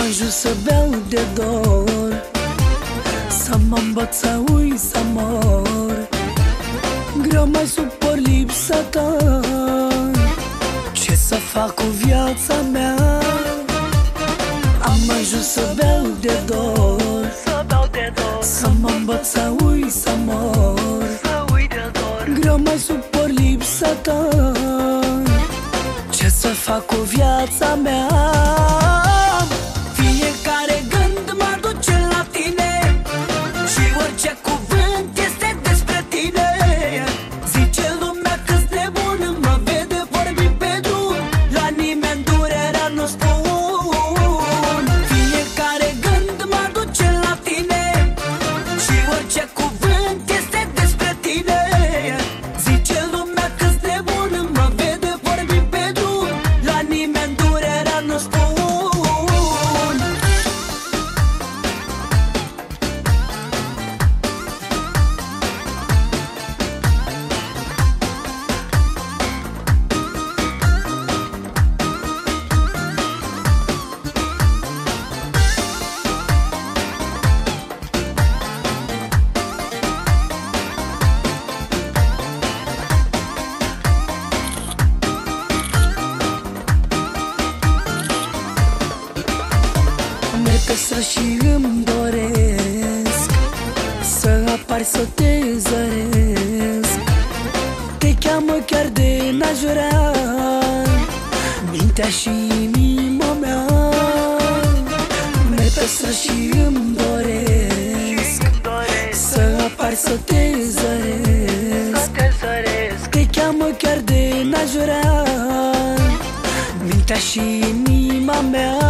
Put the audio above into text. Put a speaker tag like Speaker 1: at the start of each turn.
Speaker 1: ajuns să beau de dor. Să mă îmbăt să ui să mor. Greu mai suport lipsa ta Ce să fac cu viața mea? Am ajuns să beau de dor.
Speaker 2: Să beau de dor.
Speaker 1: Să mă îmbăt să ui să mor.
Speaker 2: Să uit de dor.
Speaker 1: Greu mai suport lipsa ta Ce să fac cu viața mea Merg pe străzi și îmi doresc Să apar să te zăresc. Te cheamă chiar de n-aș vrea Mintea și inima mea. Merg pe străzi și îmi doresc
Speaker 2: Îmi doresc
Speaker 1: Să apar să te zăresc
Speaker 2: să te zăresc.
Speaker 1: Te cheamă chiar de n-aș vrea Mintea și inima mea